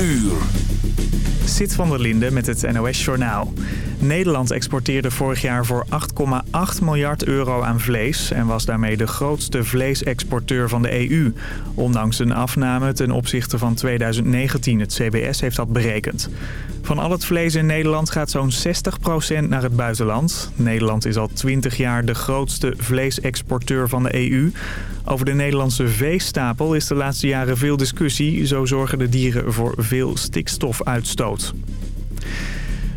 uur. Zit van der Linde met het NOS-journaal. Nederland exporteerde vorig jaar voor 8,8 miljard euro aan vlees... en was daarmee de grootste vleesexporteur van de EU. Ondanks een afname ten opzichte van 2019. Het CBS heeft dat berekend. Van al het vlees in Nederland gaat zo'n 60% naar het buitenland. Nederland is al 20 jaar de grootste vleesexporteur van de EU. Over de Nederlandse veestapel is de laatste jaren veel discussie. Zo zorgen de dieren voor veel stikstofuitstoot.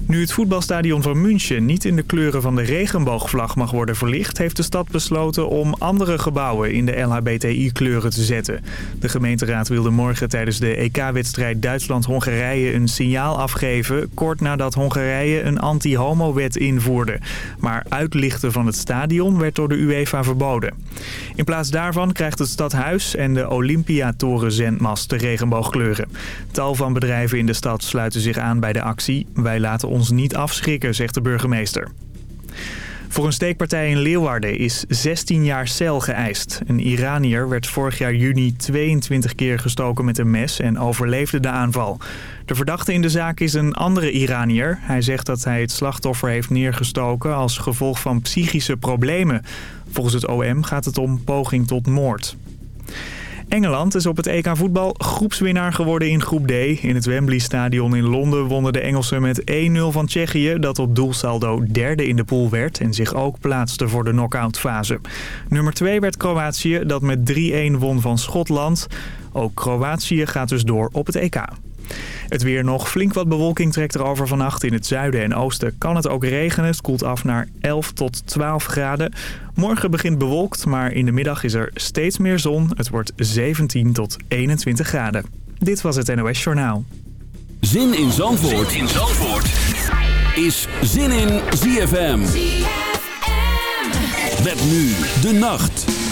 Nu het voetbalstadion van München niet in de kleuren van de regenboogvlag mag worden verlicht... heeft de stad besloten om andere gebouwen in de LHBTI-kleuren te zetten. De gemeenteraad wilde morgen tijdens de EK-wedstrijd Duitsland-Hongarije een signaal afgeven... kort nadat Hongarije een anti-homo-wet invoerde. Maar uitlichten van het stadion werd door de UEFA verboden. In plaats daarvan krijgt het stadhuis en de Olympiatoren zendmast de regenboogkleuren. Tal van bedrijven in de stad sluiten zich aan bij de actie. Wij laten ons niet afschrikken, zegt de burgemeester. Voor een steekpartij in Leeuwarden is 16 jaar cel geëist. Een Iranier werd vorig jaar juni 22 keer gestoken met een mes en overleefde de aanval. De verdachte in de zaak is een andere Iranier. Hij zegt dat hij het slachtoffer heeft neergestoken als gevolg van psychische problemen. Volgens het OM gaat het om poging tot moord. Engeland is op het EK voetbal groepswinnaar geworden in groep D. In het Wembley Stadion in Londen wonnen de Engelsen met 1-0 van Tsjechië... dat op doelsaldo derde in de pool werd en zich ook plaatste voor de knock-out fase. Nummer 2 werd Kroatië dat met 3-1 won van Schotland. Ook Kroatië gaat dus door op het EK. Het weer nog. Flink wat bewolking trekt er over vannacht. In het zuiden en oosten kan het ook regenen. Het koelt af naar 11 tot 12 graden. Morgen begint bewolkt, maar in de middag is er steeds meer zon. Het wordt 17 tot 21 graden. Dit was het NOS Journaal. Zin in Zandvoort, zin in Zandvoort. is Zin in ZFM. ZFM. Met nu de nacht.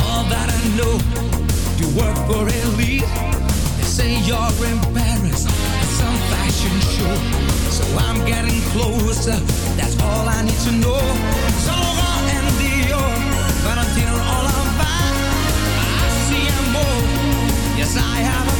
All that I know, you work for elite. They say you're embarrassed at some fashion show. So I'm getting closer, that's all I need to know. Zara and Dior, Valentino all I buy. I see more, yes I have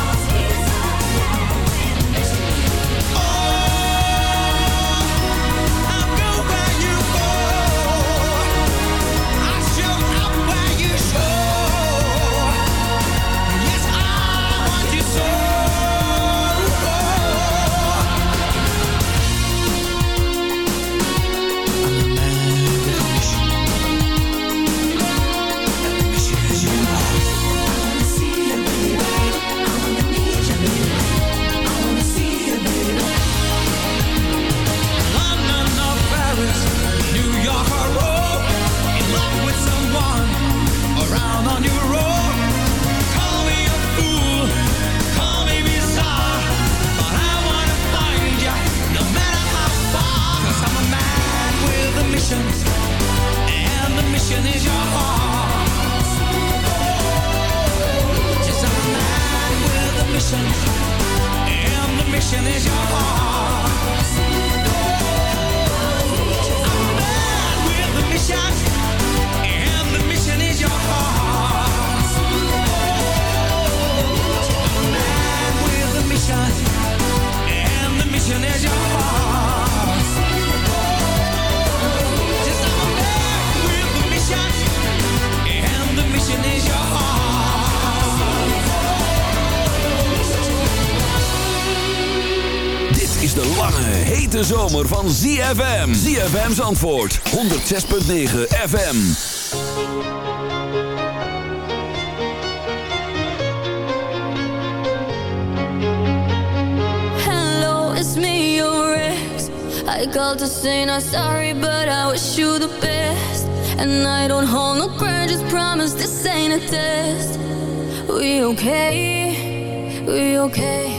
mission, and the mission is yours. hete zomer van ZFM. ZFM's antwoord 106.9 FM. Hello, it's me, your ex. I called to say not sorry, but I wish you the best. And I don't hold no grudges, promise this ain't a test. We okay? We okay?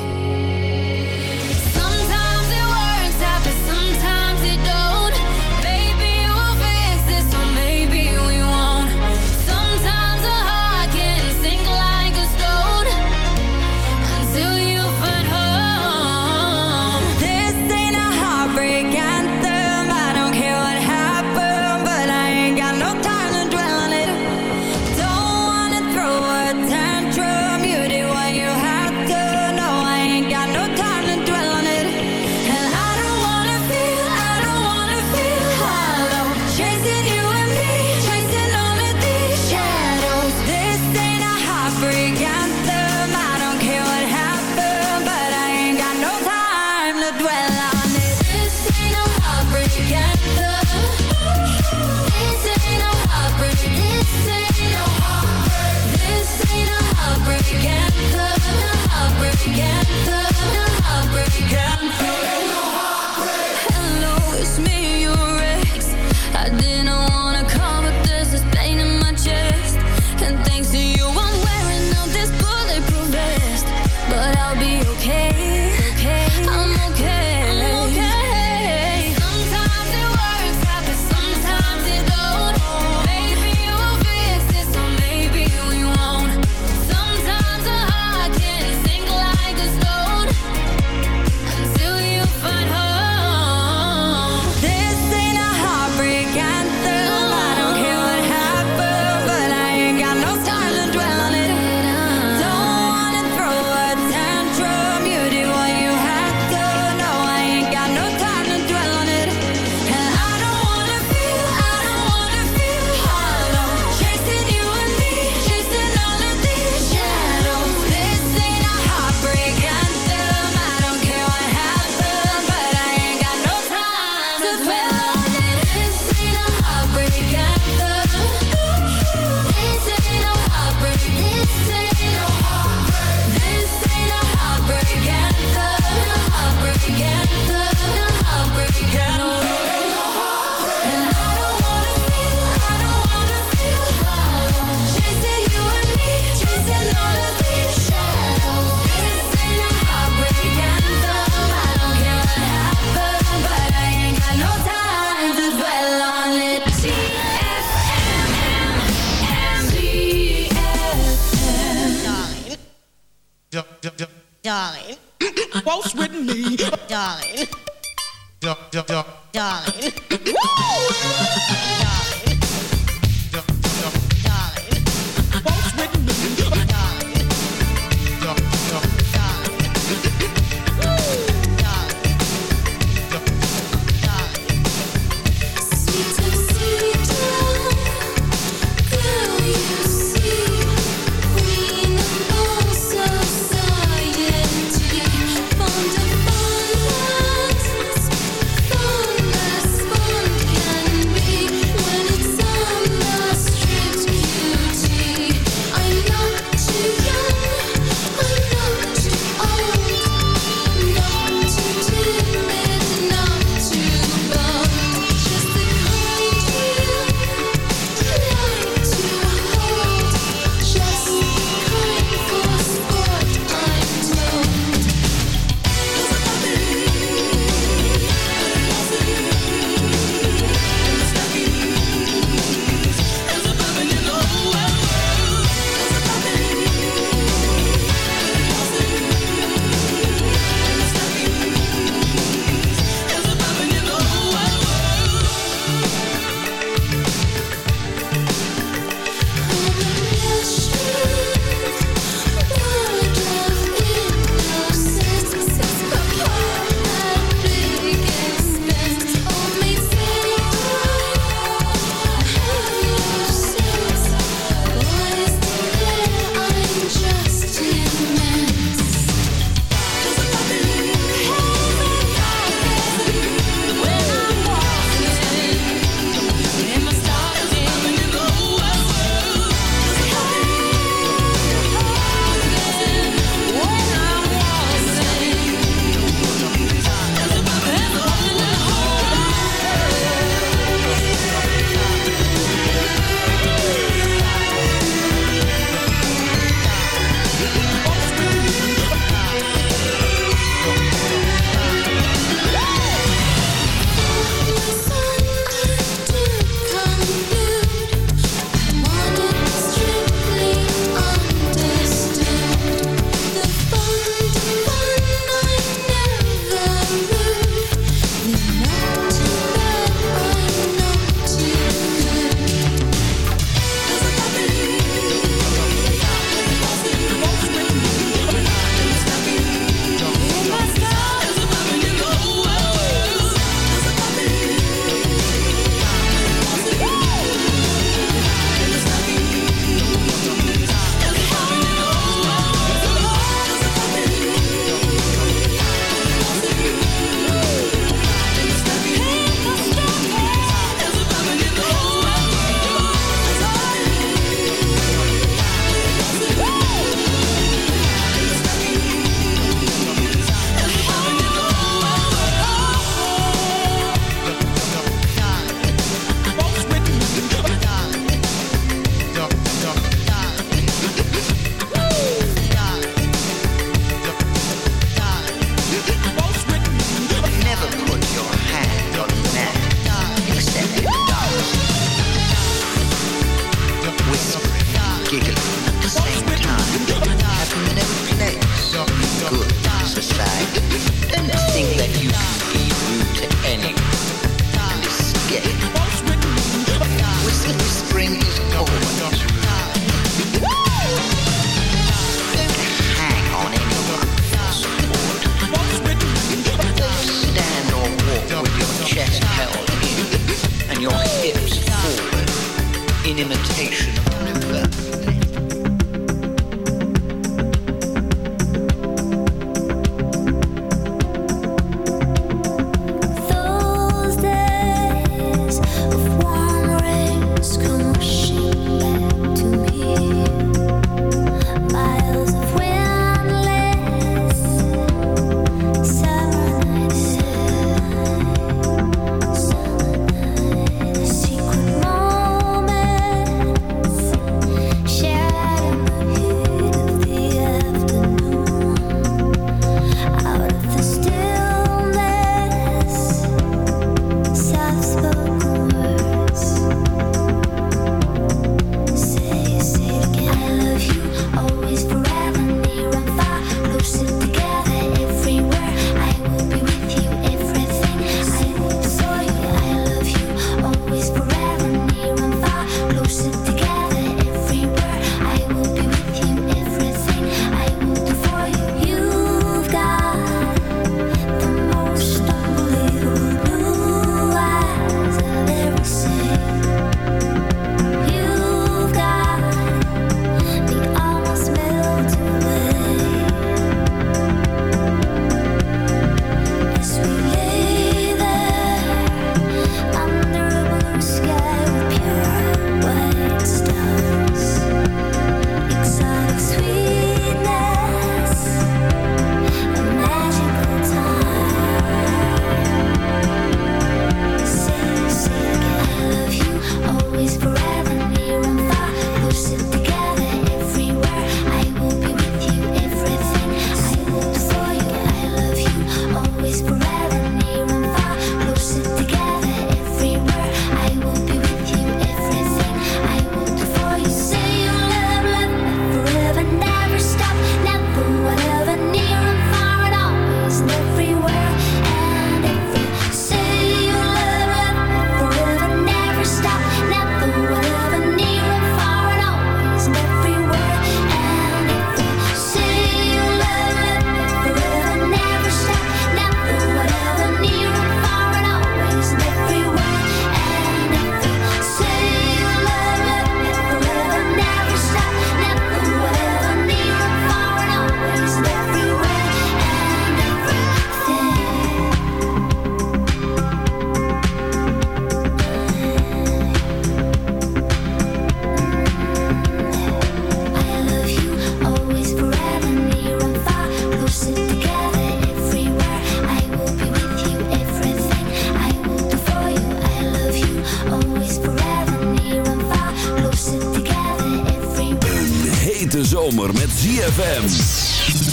ZFM.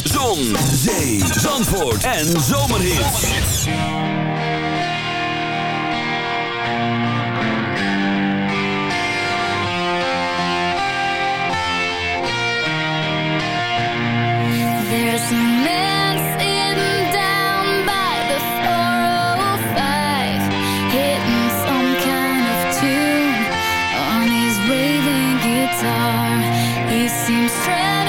Zon, zee, zandvoort en. There's a man sitting down by the 405 Hitting some kind of tune on his waving guitar He seems stranded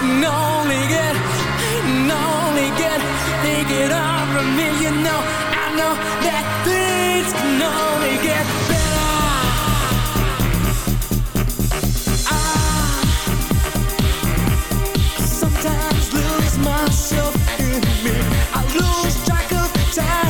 can only only me. You know, I know that things can only get better. Ah. Sometimes lose myself in me. I lose track of time.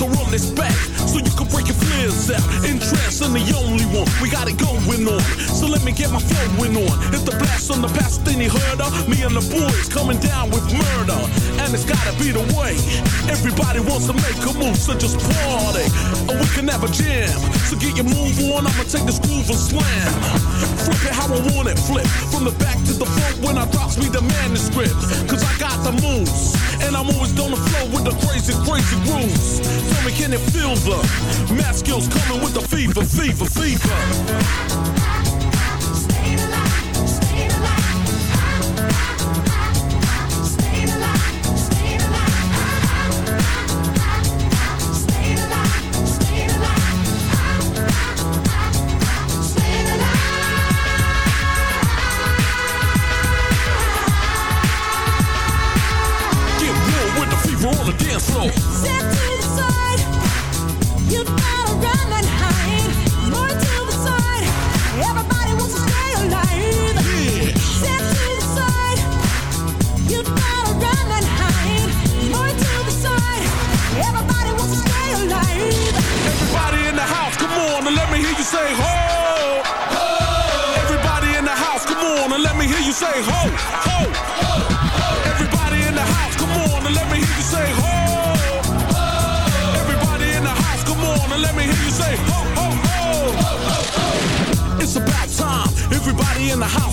so I'm respect. So you can break your fears out. In Interest in the only one, we got it going on. So let me get my flowing on. Hit the blast on the past, then you heard her. Uh? Me and the boys coming down with murder, and it's gotta be the way. Everybody wants to make a move, so just party, and we can have a jam. So get your move on, I'ma take this groove and slam. Flip it how I want it, flip from the back to the front when I drops me the manuscript. Cause I got the moves, and I'm always on the flow with the crazy, crazy grooves. Tell me, can it feel the math skills coming with the fever, fever, fever?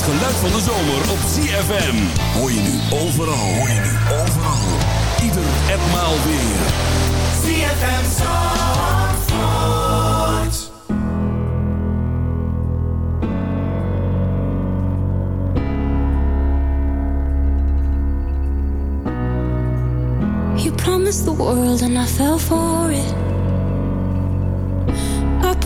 Het geluid van de zomer op ZFM. Hoor je nu overal. Hoor je nu overal. Ieder en maal weer. ZFM Zandvoort. You promised the world and I fell for it.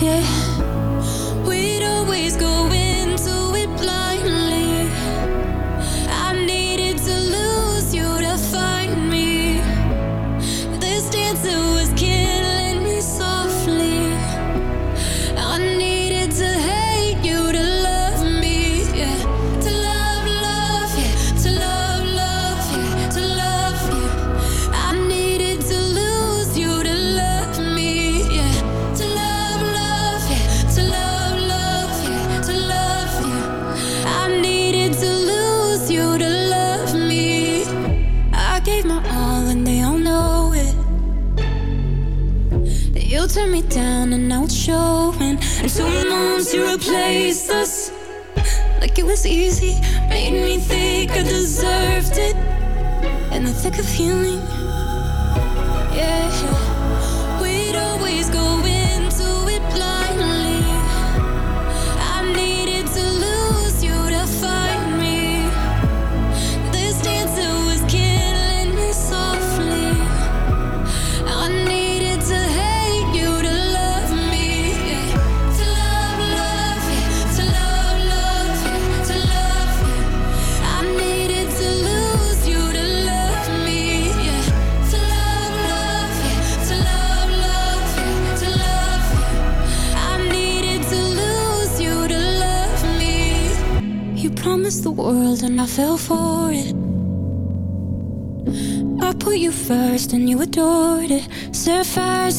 Yeah, two months you replaced us. Like it was easy, made me think I deserved it. In the thick of healing,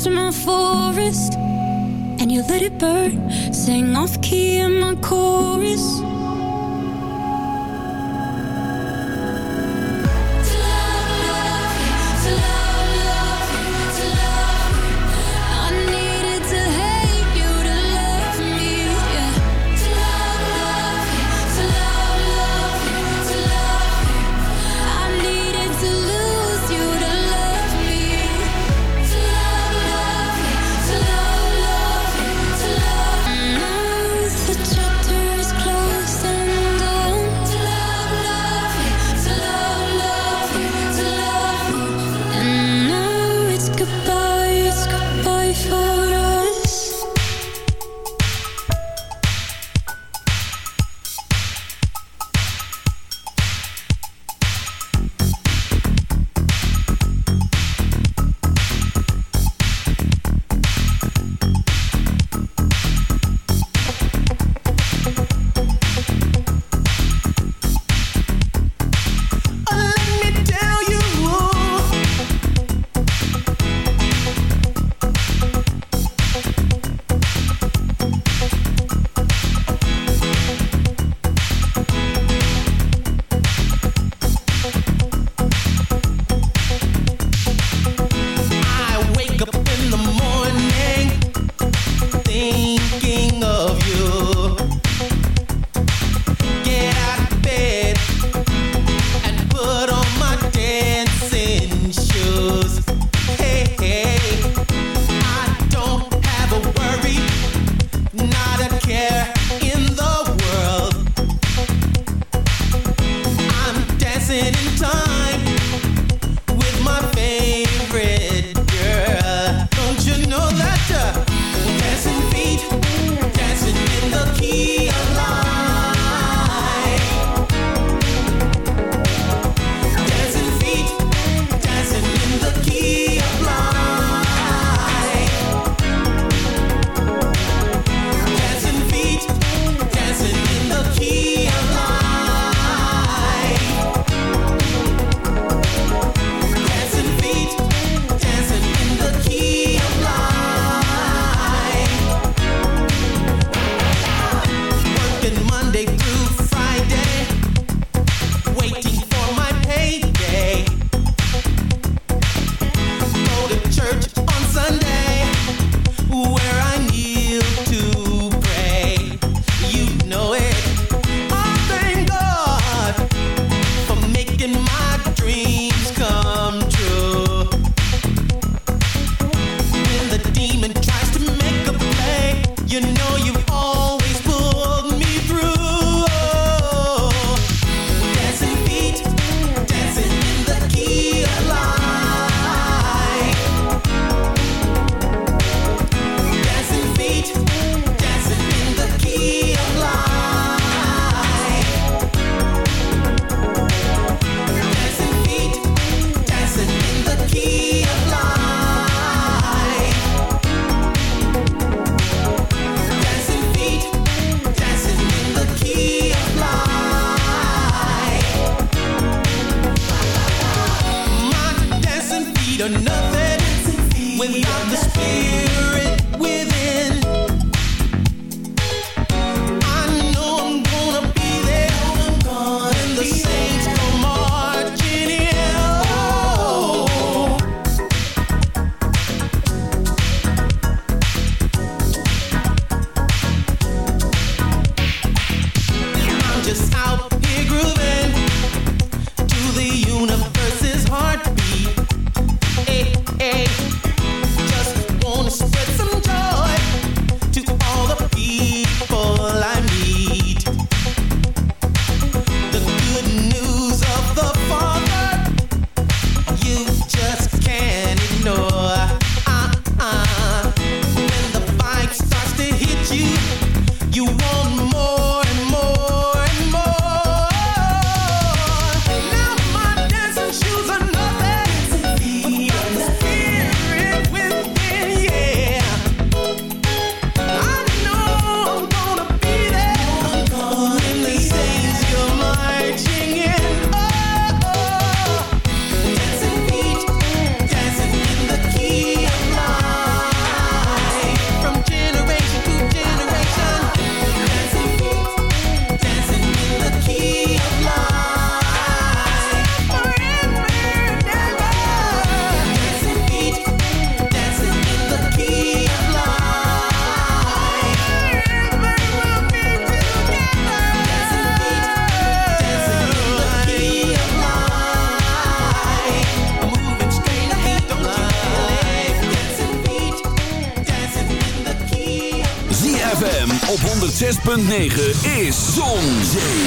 to my forest And you let it burn. Sang off key in my chorus. 106.9 is Zon, Zee,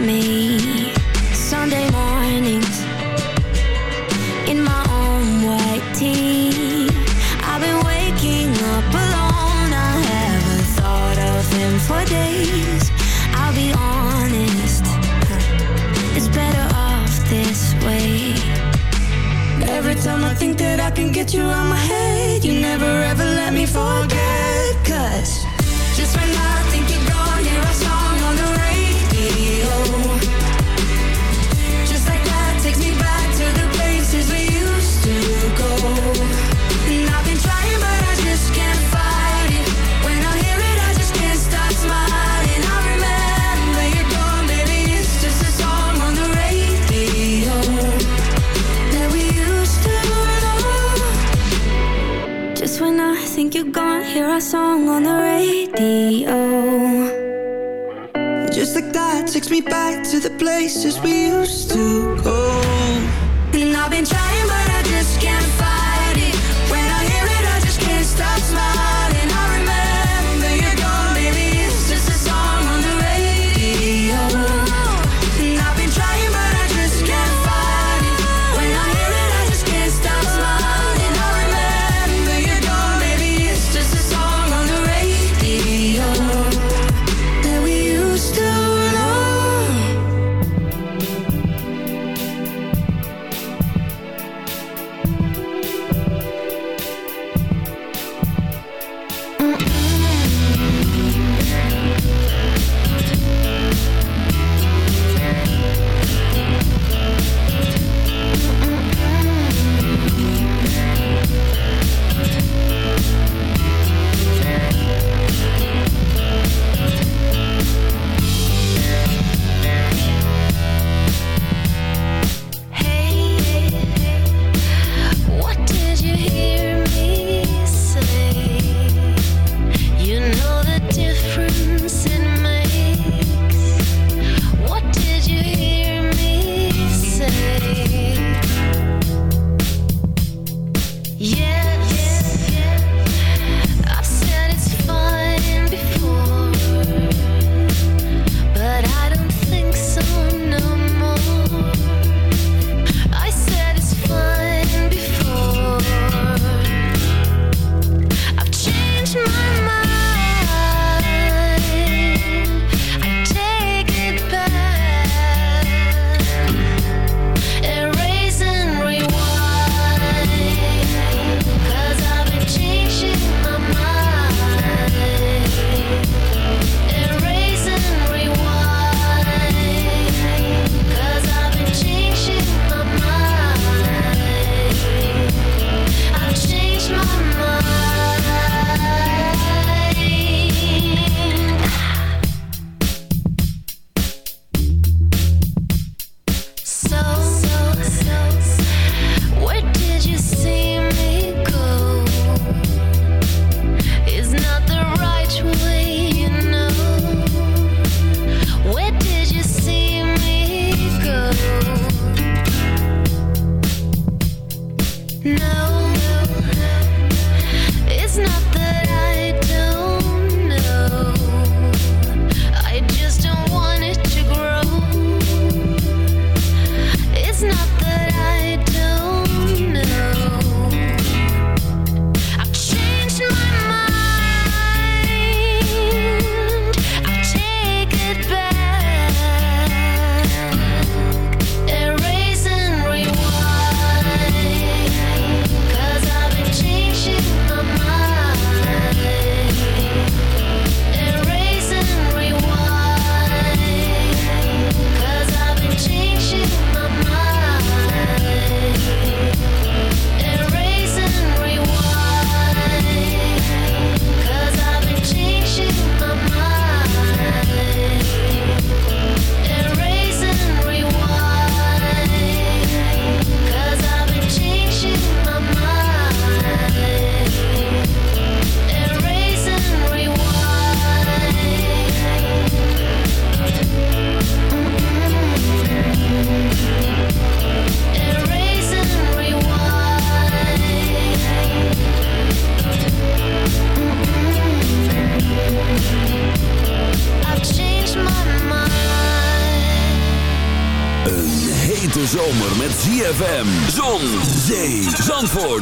me Sunday mornings In my own white tee. I've been waking up alone. I haven't thought of him for days. I'll be honest It's better off this way. Every time I think that I can get you out my head You never ever let me forget. hear our song on the radio. Just like that takes me back to the places we used to go.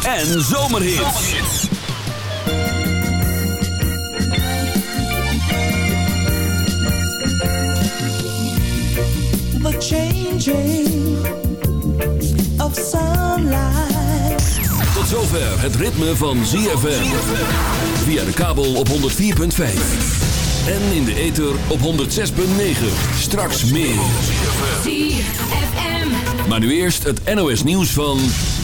En zomerhits. The changing of sunlight. Tot zover het ritme van ZFM. Via de kabel op 104.5. En in de ether op 106.9. Straks meer. ZFM. Maar nu eerst het NOS nieuws van 2